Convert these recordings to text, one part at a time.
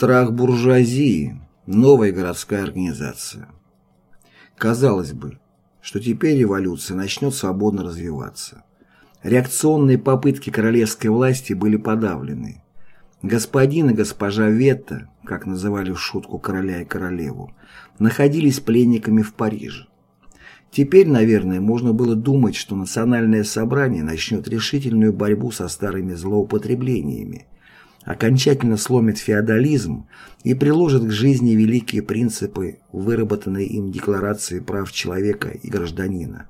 Страх буржуазии. Новая городская организация. Казалось бы, что теперь революция начнет свободно развиваться. Реакционные попытки королевской власти были подавлены. Господин и госпожа Ветта, как называли в шутку короля и королеву, находились пленниками в Париже. Теперь, наверное, можно было думать, что национальное собрание начнет решительную борьбу со старыми злоупотреблениями, окончательно сломит феодализм и приложит к жизни великие принципы, выработанные им Декларации прав человека и гражданина.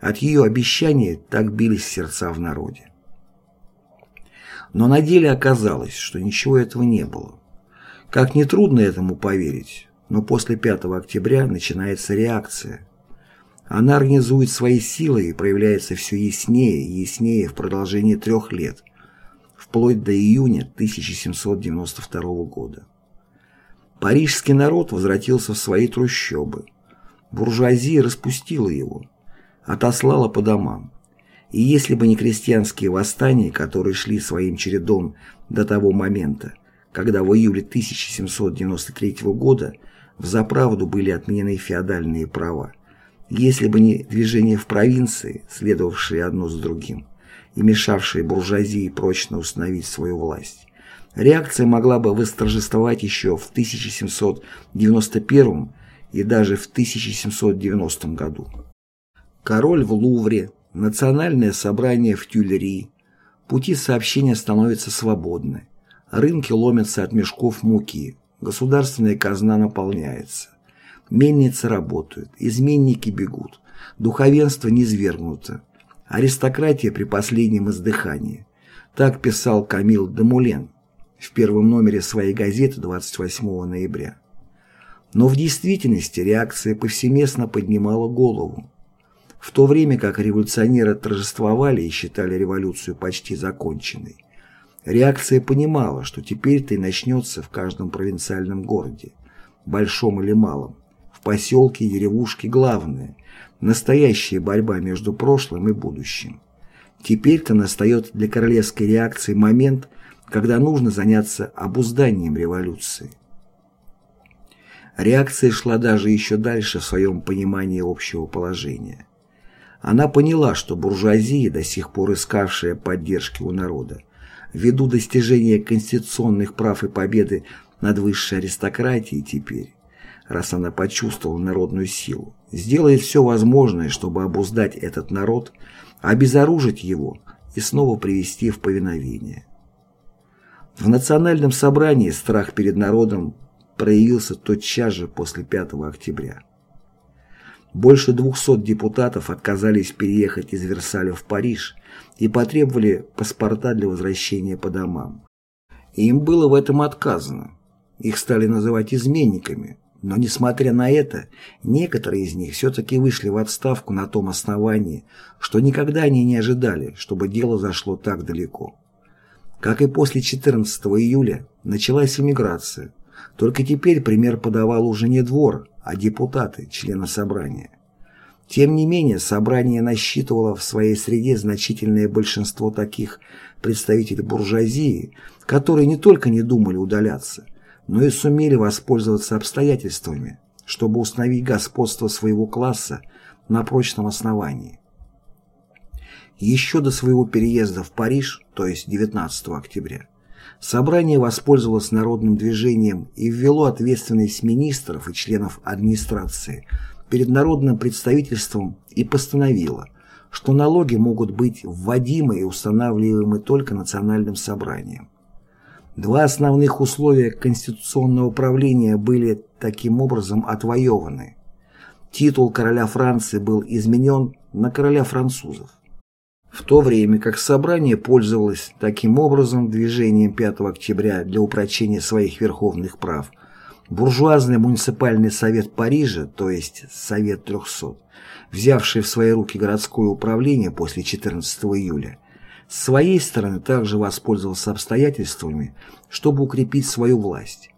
От ее обещаний так бились сердца в народе. Но на деле оказалось, что ничего этого не было. Как нетрудно этому поверить, но после 5 октября начинается реакция. Она организует свои силы и проявляется все яснее и яснее в продолжении трех лет, вплоть до июня 1792 года. Парижский народ возвратился в свои трущобы. Буржуазия распустила его, отослала по домам. И если бы не крестьянские восстания, которые шли своим чередом до того момента, когда в июле 1793 года в заправду были отменены феодальные права, если бы не движения в провинции, следовавшие одно с другим, и мешавшие буржуазии прочно установить свою власть, реакция могла бы восторжествовать еще в 1791 и даже в 1790 году. Король в Лувре, Национальное собрание в Тюльри. Пути сообщения становятся свободны. Рынки ломятся от мешков муки. Государственная казна наполняется. Мельницы работают. Изменники бегут. Духовенство низвергнуто. Аристократия при последнем издыхании. Так писал Камил Демулен в первом номере своей газеты 28 ноября. Но в действительности реакция повсеместно поднимала голову. В то время как революционеры торжествовали и считали революцию почти законченной, реакция понимала, что теперь-то и начнется в каждом провинциальном городе, большом или малом, в поселке и деревушке главное – настоящая борьба между прошлым и будущим. Теперь-то настает для королевской реакции момент, когда нужно заняться обузданием революции. Реакция шла даже еще дальше в своем понимании общего положения. Она поняла, что буржуазия, до сих пор искавшая поддержки у народа, ввиду достижения конституционных прав и победы над высшей аристократией теперь, раз она почувствовала народную силу, сделает все возможное, чтобы обуздать этот народ, обезоружить его и снова привести в повиновение. В национальном собрании страх перед народом проявился тотчас же после 5 октября. Больше 200 депутатов отказались переехать из Версаля в Париж и потребовали паспорта для возвращения по домам. Им было в этом отказано. Их стали называть изменниками, но, несмотря на это, некоторые из них все-таки вышли в отставку на том основании, что никогда они не ожидали, чтобы дело зашло так далеко. Как и после 14 июля, началась эмиграция. Только теперь пример подавал уже не двор, а депутаты, члены собрания. Тем не менее, собрание насчитывало в своей среде значительное большинство таких представителей буржуазии, которые не только не думали удаляться, но и сумели воспользоваться обстоятельствами, чтобы установить господство своего класса на прочном основании. Еще до своего переезда в Париж, то есть 19 октября, Собрание воспользовалось народным движением и ввело ответственность министров и членов администрации перед народным представительством и постановило, что налоги могут быть вводимы и устанавливаемы только национальным собранием. Два основных условия конституционного правления были таким образом отвоеваны. Титул короля Франции был изменен на короля французов в то время как собрание пользовалось таким образом движением 5 октября для упрочения своих верховных прав, буржуазный муниципальный совет Парижа, то есть Совет 300, взявший в свои руки городское управление после 14 июля, с своей стороны также воспользовался обстоятельствами, чтобы укрепить свою власть.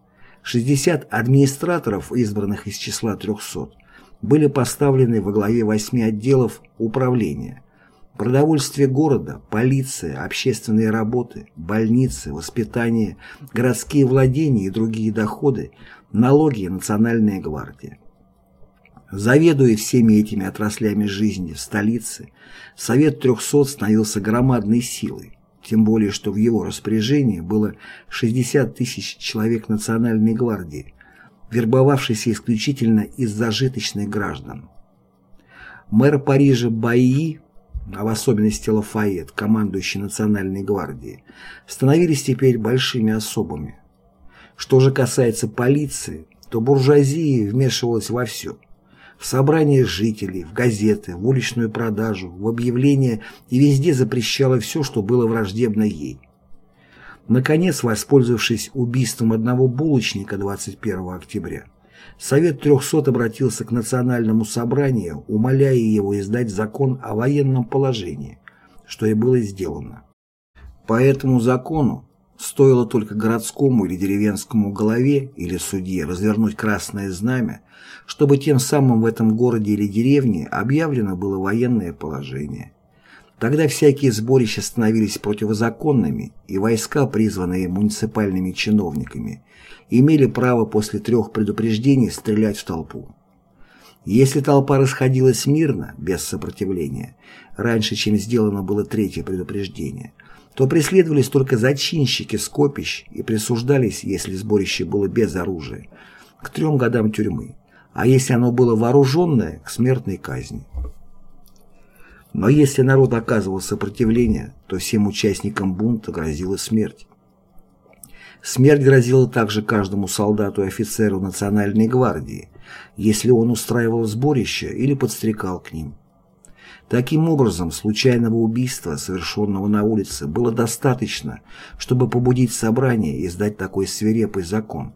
60 администраторов, избранных из числа 300, были поставлены во главе восьми отделов управления – Продовольствие города, полиция, общественные работы, больницы, воспитание, городские владения и другие доходы, налоги и национальная гвардия. Заведуя всеми этими отраслями жизни в столице, Совет 300 становился громадной силой, тем более что в его распоряжении было 60 тысяч человек Национальной гвардии, вербовавшейся исключительно из зажиточных граждан. Мэр Парижа Баи а в особенности Лафайет, командующий Национальной гвардией, становились теперь большими особами. Что же касается полиции, то буржуазия вмешивалась во все. В собрания жителей, в газеты, в уличную продажу, в объявления и везде запрещала все, что было враждебно ей. Наконец, воспользовавшись убийством одного булочника 21 октября, Совет 300 обратился к Национальному собранию, умоляя его издать закон о военном положении, что и было сделано. По этому закону стоило только городскому или деревенскому голове или судье развернуть красное знамя, чтобы тем самым в этом городе или деревне объявлено было военное положение. Тогда всякие сборища становились противозаконными, и войска, призванные муниципальными чиновниками, имели право после трех предупреждений стрелять в толпу. Если толпа расходилась мирно, без сопротивления, раньше, чем сделано было третье предупреждение, то преследовались только зачинщики скопищ и присуждались, если сборище было без оружия, к трем годам тюрьмы, а если оно было вооруженное, к смертной казни. Но если народ оказывал сопротивление, то всем участникам бунта грозила смерть. Смерть грозила также каждому солдату и офицеру Национальной гвардии, если он устраивал сборище или подстрекал к ним. Таким образом, случайного убийства, совершенного на улице, было достаточно, чтобы побудить собрание и издать такой свирепый закон.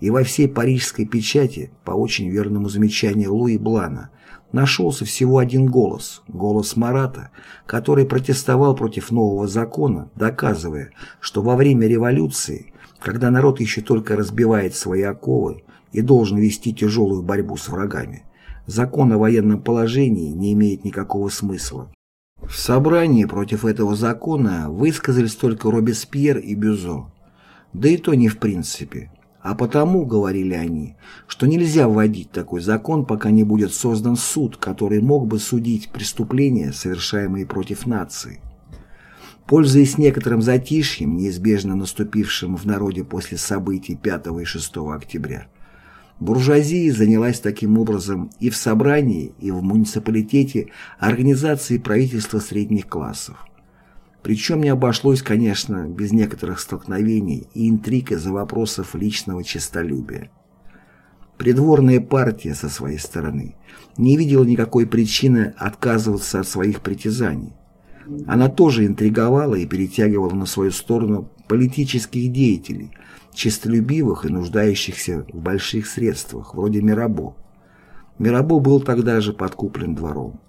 И во всей парижской печати, по очень верному замечанию Луи Блана, нашелся всего один голос, голос Марата, который протестовал против нового закона, доказывая, что во время революции когда народ еще только разбивает свои оковы и должен вести тяжелую борьбу с врагами, закон о военном положении не имеет никакого смысла. В собрании против этого закона высказались только Робеспьер и Бюзо. Да и то не в принципе. А потому, говорили они, что нельзя вводить такой закон, пока не будет создан суд, который мог бы судить преступления, совершаемые против нации. Пользуясь некоторым затишьем, неизбежно наступившим в народе после событий 5 и 6 октября, буржуазия занялась таким образом и в собрании, и в муниципалитете организацией правительства средних классов. Причем не обошлось, конечно, без некоторых столкновений и интриг из-за вопросов личного честолюбия. Придворная партия, со своей стороны, не видела никакой причины отказываться от своих притязаний, она тоже интриговала и перетягивала на свою сторону политических деятелей, честолюбивых и нуждающихся в больших средствах, вроде Мирабо. Мирабо был тогда же подкуплен двором.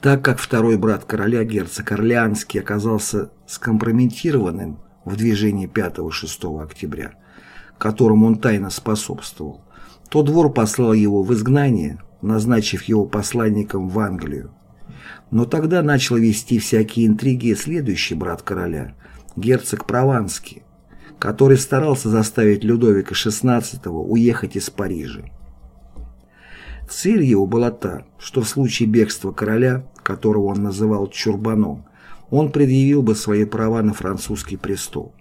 Так как второй брат короля, герцог Орлеанский, оказался скомпрометированным в движении 5-6 октября, которому он тайно способствовал, то двор послал его в изгнание, назначив его посланником в Англию. Но тогда начал вести всякие интриги следующий брат короля, герцог Прованский, который старался заставить Людовика XVI уехать из Парижа. Цель его была та, что в случае бегства короля, которого он называл Чурбаном, он предъявил бы свои права на французский престол.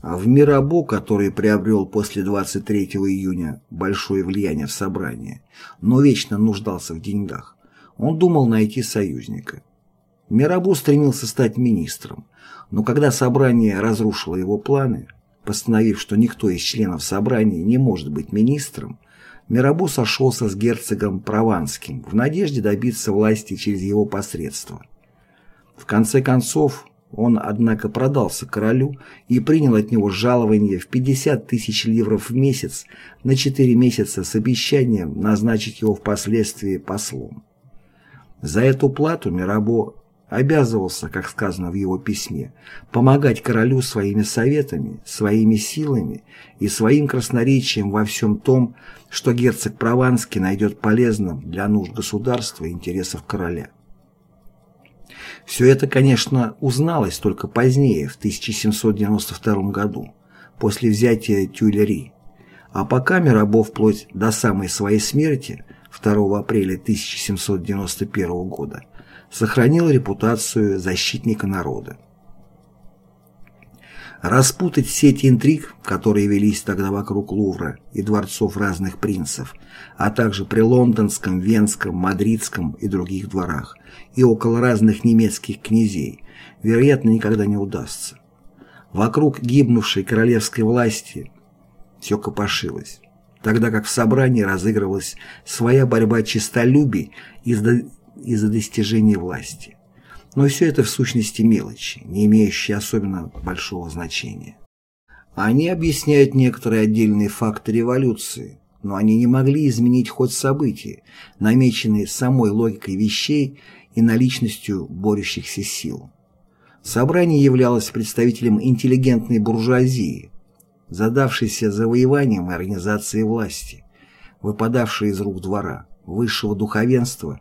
А в Мирабо, который приобрел после 23 июня большое влияние в собрании, но вечно нуждался в деньгах, он думал найти союзника. Мирабо стремился стать министром, но когда собрание разрушило его планы, постановив, что никто из членов собрания не может быть министром, Мирабо сошелся с герцогом Прованским в надежде добиться власти через его посредство. В конце концов, он, однако, продался королю и принял от него жалование в 50 тысяч ливров в месяц на 4 месяца с обещанием назначить его впоследствии послом. За эту плату Мирабо обязывался, как сказано в его письме, помогать королю своими советами, своими силами и своим красноречием во всем том, что герцог Прованский найдет полезным для нужд государства и интересов короля. Все это, конечно, узналось только позднее, в 1792 году, после взятия Тюильри. А пока Мирабо вплоть до самой своей смерти, 2 апреля 1791 года, сохранил репутацию защитника народа. Распутать сети интриг, которые велись тогда вокруг Лувра и дворцов разных принцев, а также при лондонском, венском, мадридском и других дворах, и около разных немецких князей, вероятно, никогда не удастся. Вокруг гибнувшей королевской власти все копошилось, тогда как в собрании разыгрывалась своя борьба честолюбий из-за из достижения власти. Но все это в сущности мелочи, не имеющие особенно большого значения. Они объясняют некоторые отдельные факты революции, но они не могли изменить ход событий, намеченные самой логикой вещей и наличностью борющихся сил. Собрание являлось представителем интеллигентной буржуазии, задавшейся завоеванием и организацией власти, выпадавшей из рук двора, высшего духовенства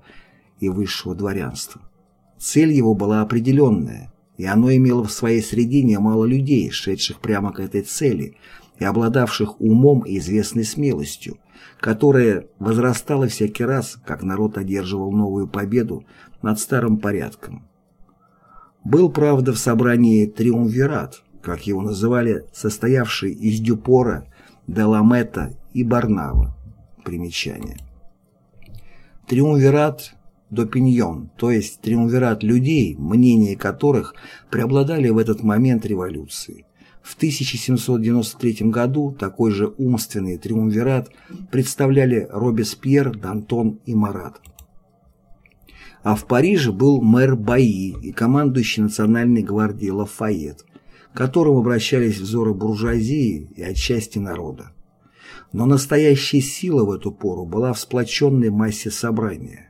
и высшего дворянства. Цель его была определенная, и оно имело в своей среде немало людей, шедших прямо к этой цели и обладавших умом и известной смелостью, которая возрастала всякий раз, как народ одерживал новую победу над старым порядком. Был, правда, в собрании триумвират, как его называли, состоявший из Дюпора, Деламета и Барнава. Примечание. Триумвират Допиньон, то есть триумвират людей, мнения которых преобладали в этот момент революции. В 1793 году такой же умственный триумвират представляли Робеспьер, Д'Антон и Марат. А в Париже был мэр Баи и командующий национальной гвардией Лафайет, к которым обращались взоры буржуазии и отчасти народа. Но настоящая сила в эту пору была в сплоченной массе собрания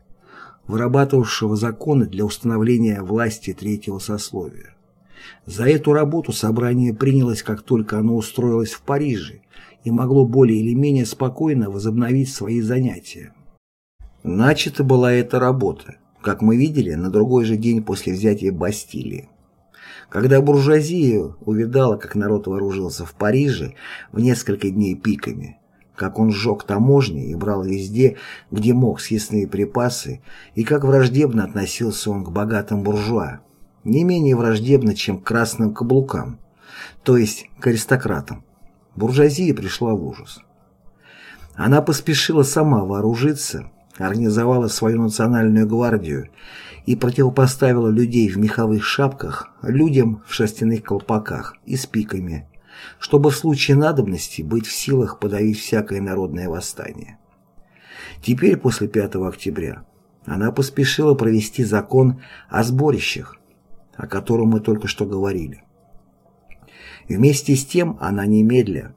вырабатывавшего законы для установления власти третьего сословия. За эту работу собрание принялось, как только оно устроилось в Париже и могло более или менее спокойно возобновить свои занятия. Начата была эта работа, как мы видели, на другой же день после взятия Бастилии. Когда буржуазия увидала, как народ вооружился в Париже в несколько дней пиками, как он сжег таможни и брал везде, где мог съестные припасы, и как враждебно относился он к богатым буржуа, не менее враждебно, чем к красным каблукам, то есть к аристократам. Буржуазия пришла в ужас. Она поспешила сама вооружиться, организовала свою национальную гвардию и противопоставила людей в меховых шапках людям в шерстяных колпаках и с пиками, чтобы в случае надобности быть в силах подавить всякое народное восстание. Теперь, после 5 октября, она поспешила провести закон о сборищах, о котором мы только что говорили. Вместе с тем она немедля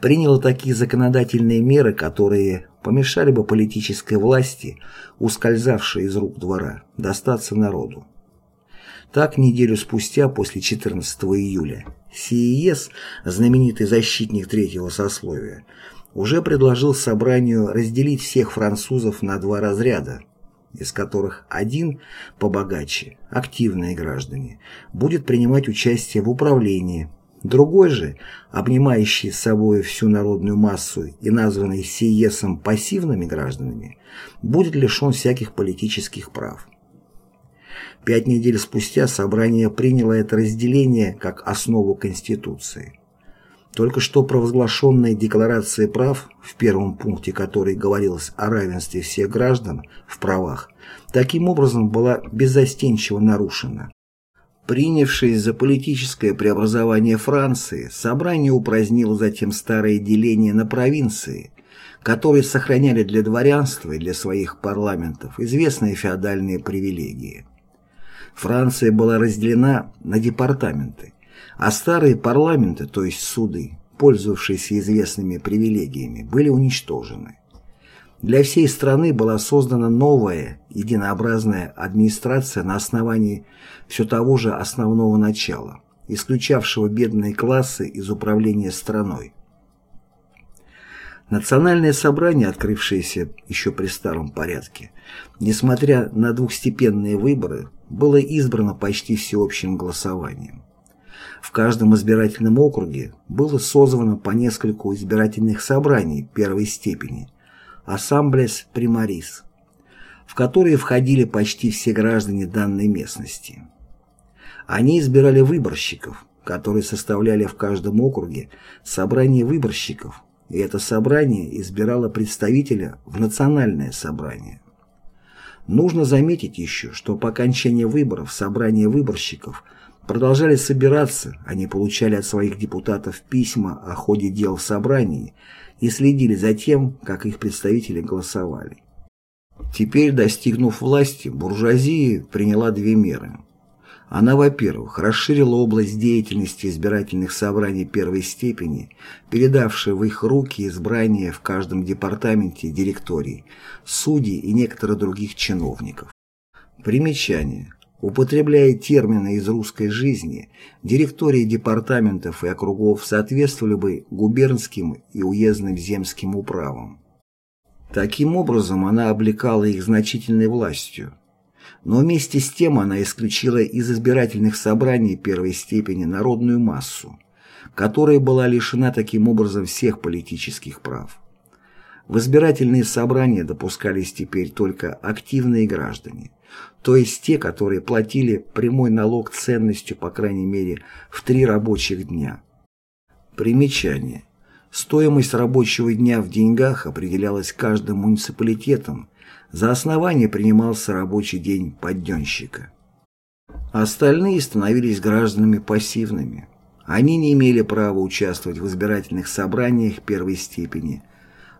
приняла такие законодательные меры, которые помешали бы политической власти, ускользавшей из рук двора, достаться народу. Так, неделю спустя, после 14 июля, СИЕС, знаменитый защитник третьего сословия, уже предложил собранию разделить всех французов на два разряда, из которых один, побогаче, активные граждане, будет принимать участие в управлении, другой же, обнимающий с собой всю народную массу и названный СИЕСом пассивными гражданами, будет лишен всяких политических прав. Пять недель спустя собрание приняло это разделение как основу Конституции. Только что провозглашенная Декларация прав, в первом пункте которой говорилось о равенстве всех граждан в правах, таким образом была беззастенчиво нарушена. Принявшись за политическое преобразование Франции, собрание упразднило затем старое деление на провинции, которые сохраняли для дворянства и для своих парламентов известные феодальные привилегии. Франция была разделена на департаменты, а старые парламенты, то есть суды, пользовавшиеся известными привилегиями, были уничтожены. Для всей страны была создана новая, единообразная администрация на основании все того же основного начала, исключавшего бедные классы из управления страной. Национальное собрание, открывшееся еще при старом порядке, несмотря на двухстепенные выборы, было избрано почти всеобщим голосованием. В каждом избирательном округе было созвано по нескольку избирательных собраний первой степени «Ассамблес Примарис», в которые входили почти все граждане данной местности. Они избирали выборщиков, которые составляли в каждом округе собрание выборщиков, и это собрание избирало представителя в национальное собрание. Нужно заметить еще, что по окончании выборов собрания выборщиков продолжали собираться, они получали от своих депутатов письма о ходе дел в собрании и следили за тем, как их представители голосовали. Теперь, достигнув власти, буржуазия приняла две меры – она, во-первых, расширила область деятельности избирательных собраний первой степени, передавшая в их руки избрание в каждом департаменте директорий, судей и некоторых других чиновников. Примечание. Употребляя термины из русской жизни, директории департаментов и округов соответствовали бы губернским и уездным земским управам. Таким образом, она облекала их значительной властью, но вместе с тем она исключила из избирательных собраний первой степени народную массу, которая была лишена таким образом всех политических прав. В избирательные собрания допускались теперь только активные граждане, то есть те, которые платили прямой налог ценностью по крайней мере в три рабочих дня. Примечание. Стоимость рабочего дня в деньгах определялась каждым муниципалитетом за основание принимался рабочий день подденщика. Остальные становились гражданами пассивными. Они не имели права участвовать в избирательных собраниях первой степени,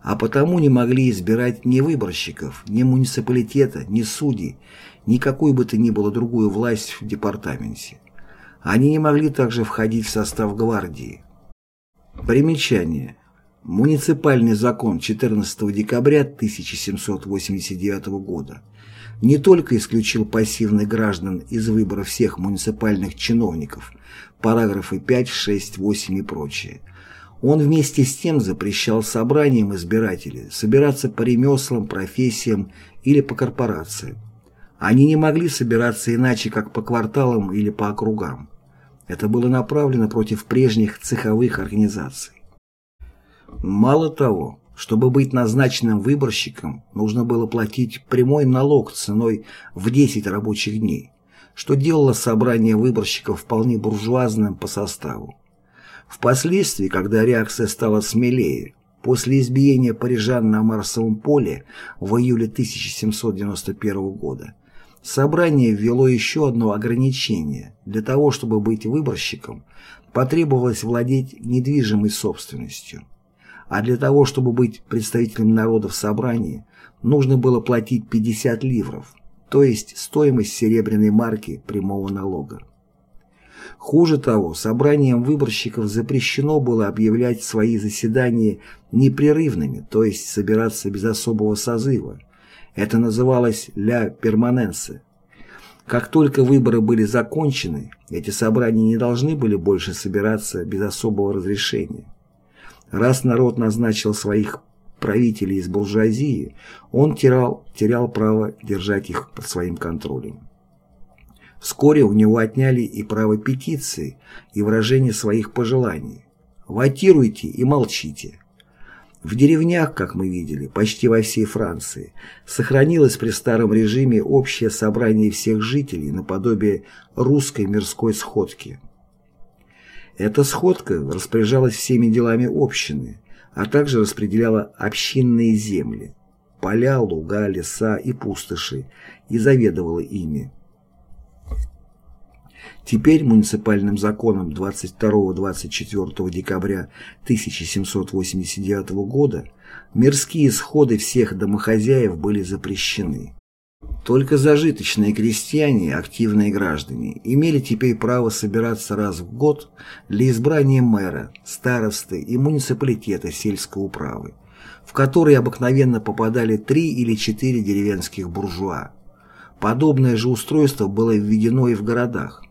а потому не могли избирать ни выборщиков, ни муниципалитета, ни судей, ни какую бы то ни было другую власть в департаменте. Они не могли также входить в состав гвардии. Примечание. Муниципальный закон 14 декабря 1789 года не только исключил пассивных граждан из выбора всех муниципальных чиновников, параграфы 5, 6, 8 и прочее, он вместе с тем запрещал собраниям избирателей собираться по ремеслам, профессиям или по корпорациям. Они не могли собираться иначе, как по кварталам или по округам. Это было направлено против прежних цеховых организаций. Мало того, чтобы быть назначенным выборщиком, нужно было платить прямой налог ценой в 10 рабочих дней, что делало собрание выборщиков вполне буржуазным по составу. Впоследствии, когда реакция стала смелее, после избиения парижан на Марсовом поле в июле 1791 года, собрание ввело еще одно ограничение. Для того, чтобы быть выборщиком, потребовалось владеть недвижимой собственностью а для того, чтобы быть представителем народа в собрании, нужно было платить 50 ливров, то есть стоимость серебряной марки прямого налога. Хуже того, собранием выборщиков запрещено было объявлять свои заседания непрерывными, то есть собираться без особого созыва. Это называлось «ля перманенсе». Как только выборы были закончены, эти собрания не должны были больше собираться без особого разрешения. Раз народ назначил своих правителей из буржуазии, он терял, терял право держать их под своим контролем. Вскоре у него отняли и право петиции, и выражения своих пожеланий. Вотируйте и молчите. В деревнях, как мы видели, почти во всей Франции, сохранилось при старом режиме общее собрание всех жителей наподобие русской мирской сходки. Эта сходка распоряжалась всеми делами общины, а также распределяла общинные земли, поля, луга, леса и пустоши, и заведовала ими. Теперь муниципальным законом 22-24 декабря 1789 года мирские сходы всех домохозяев были запрещены. Только зажиточные крестьяне, активные граждане, имели теперь право собираться раз в год для избрания мэра, старосты и муниципалитета сельской управы, в которые обыкновенно попадали три или четыре деревенских буржуа. Подобное же устройство было введено и в городах.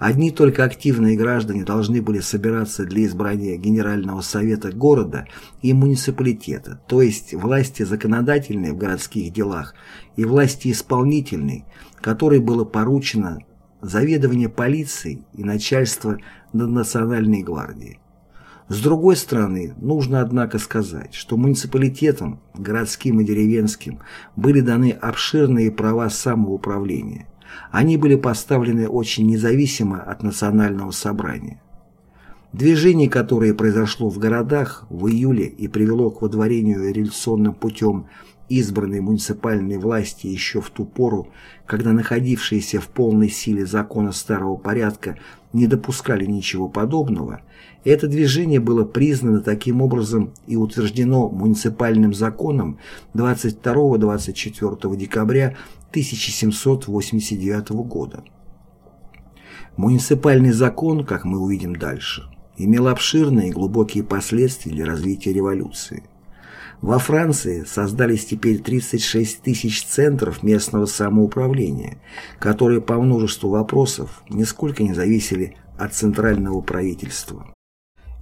Одни только активные граждане должны были собираться для избрания Генерального совета города и муниципалитета, то есть власти законодательной в городских делах и власти исполнительной, которой было поручено заведование полицией и начальство над Национальной гвардией. С другой стороны, нужно однако сказать, что муниципалитетам, городским и деревенским, были даны обширные права самоуправления. Они были поставлены очень независимо от национального собрания. Движение, которое произошло в городах в июле и привело к водворению революционным путем избранной муниципальной власти еще в ту пору, когда находившиеся в полной силе закона старого порядка не допускали ничего подобного, это движение было признано таким образом и утверждено муниципальным законом 22-24 декабря 1789 года. Муниципальный закон, как мы увидим дальше, имел обширные и глубокие последствия для развития революции. Во Франции создались теперь 36 тысяч центров местного самоуправления, которые по множеству вопросов нисколько не зависели от центрального правительства.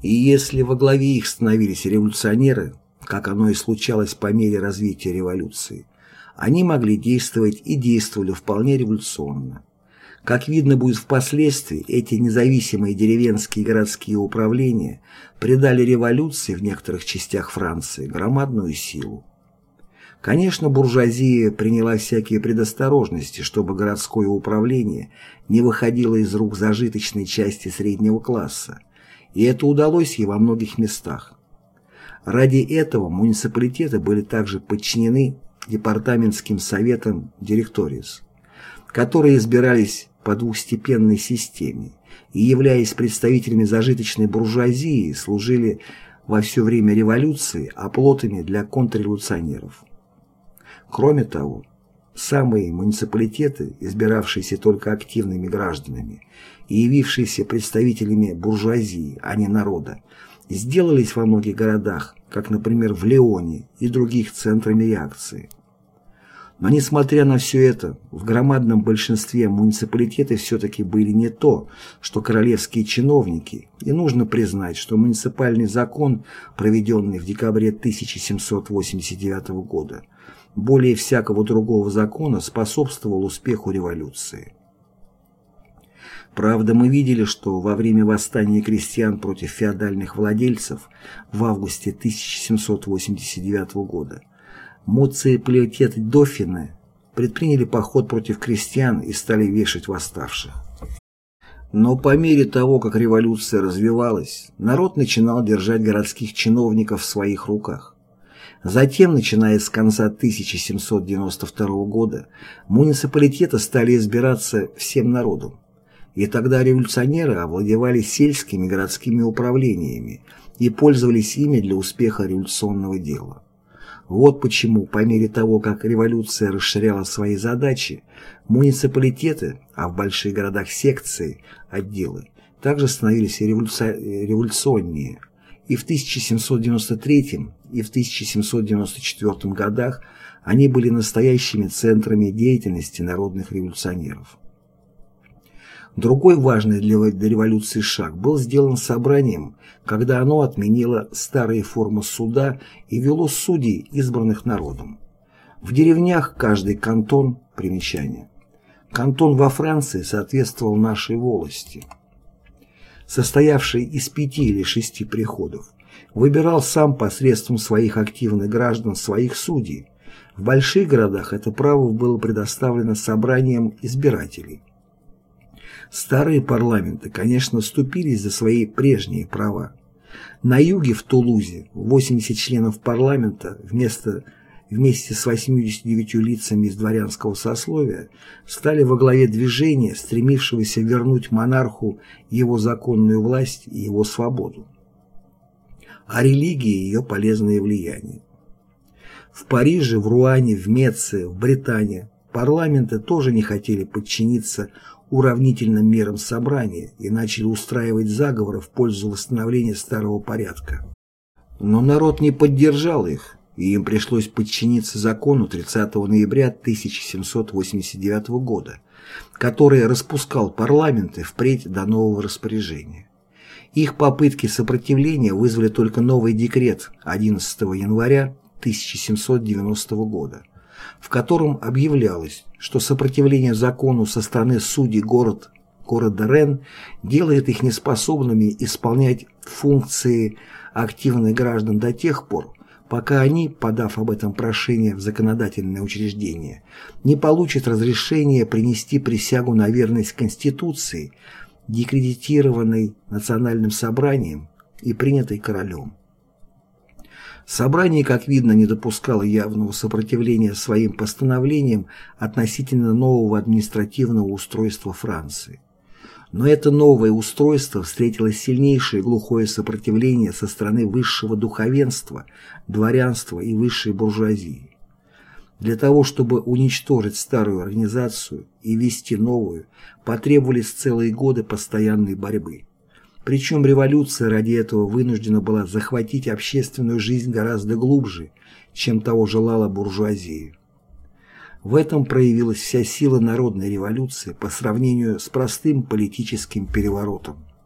И если во главе их становились революционеры, как оно и случалось по мере развития революции, они могли действовать и действовали вполне революционно. Как видно будет впоследствии, эти независимые деревенские и городские управления придали революции в некоторых частях Франции громадную силу. Конечно, буржуазия приняла всякие предосторожности, чтобы городское управление не выходило из рук зажиточной части среднего класса, и это удалось ей во многих местах. Ради этого муниципалитеты были также подчинены департаментским советам директориус, которые избирались по двухстепенной системе и, являясь представителями зажиточной буржуазии, служили во все время революции оплотами для контрреволюционеров. Кроме того, самые муниципалитеты, избиравшиеся только активными гражданами и явившиеся представителями буржуазии, а не народа, сделались во многих городах, как, например, в Леоне и других центрами реакции. Но несмотря на все это, в громадном большинстве муниципалитеты все-таки были не то, что королевские чиновники, и нужно признать, что муниципальный закон, проведенный в декабре 1789 года, более всякого другого закона способствовал успеху революции. Правда, мы видели, что во время восстания крестьян против феодальных владельцев в августе 1789 года муципалитеты Дофины предприняли поход против крестьян и стали вешать восставших. Но по мере того, как революция развивалась, народ начинал держать городских чиновников в своих руках. Затем, начиная с конца 1792 года, муниципалитеты стали избираться всем народом. И тогда революционеры овладевали сельскими городскими управлениями и пользовались ими для успеха революционного дела. Вот почему, по мере того, как революция расширяла свои задачи, муниципалитеты, а в больших городах секции, отделы, также становились революционнее. И в 1793 и в 1794 годах они были настоящими центрами деятельности народных революционеров. Другой важный для революции шаг был сделан собранием, когда оно отменило старые формы суда и вело судей, избранных народом. В деревнях каждый кантон – примечание. Кантон во Франции соответствовал нашей волости, состоявшей из пяти или шести приходов, выбирал сам посредством своих активных граждан своих судей. В больших городах это право было предоставлено собранием избирателей. Старые парламенты, конечно, ступились за свои прежние права. На юге, в Тулузе, 80 членов парламента вместо, вместе с 89 лицами из дворянского сословия стали во главе движения, стремившегося вернуть монарху его законную власть и его свободу. А религии ее полезное влияние. В Париже, в Руане, в Меце, в Британии парламенты тоже не хотели подчиниться уравнительным мерам собрания и начали устраивать заговоры в пользу восстановления старого порядка. Но народ не поддержал их, и им пришлось подчиниться закону 30 ноября 1789 года, который распускал парламенты впредь до нового распоряжения. Их попытки сопротивления вызвали только новый декрет 11 января 1790 года, в котором объявлялось, что сопротивление закону со стороны судей город, города Рен делает их неспособными исполнять функции активных граждан до тех пор, пока они, подав об этом прошение в законодательное учреждение, не получат разрешения принести присягу на верность Конституции, декредитированной Национальным собранием и принятой королем. Собрание, как видно, не допускало явного сопротивления своим постановлениям относительно нового административного устройства Франции. Но это новое устройство встретило сильнейшее глухое сопротивление со стороны высшего духовенства, дворянства и высшей буржуазии. Для того, чтобы уничтожить старую организацию и ввести новую, потребовались целые годы постоянной борьбы. Причем революция ради этого вынуждена была захватить общественную жизнь гораздо глубже, чем того желала буржуазия. В этом проявилась вся сила народной революции по сравнению с простым политическим переворотом.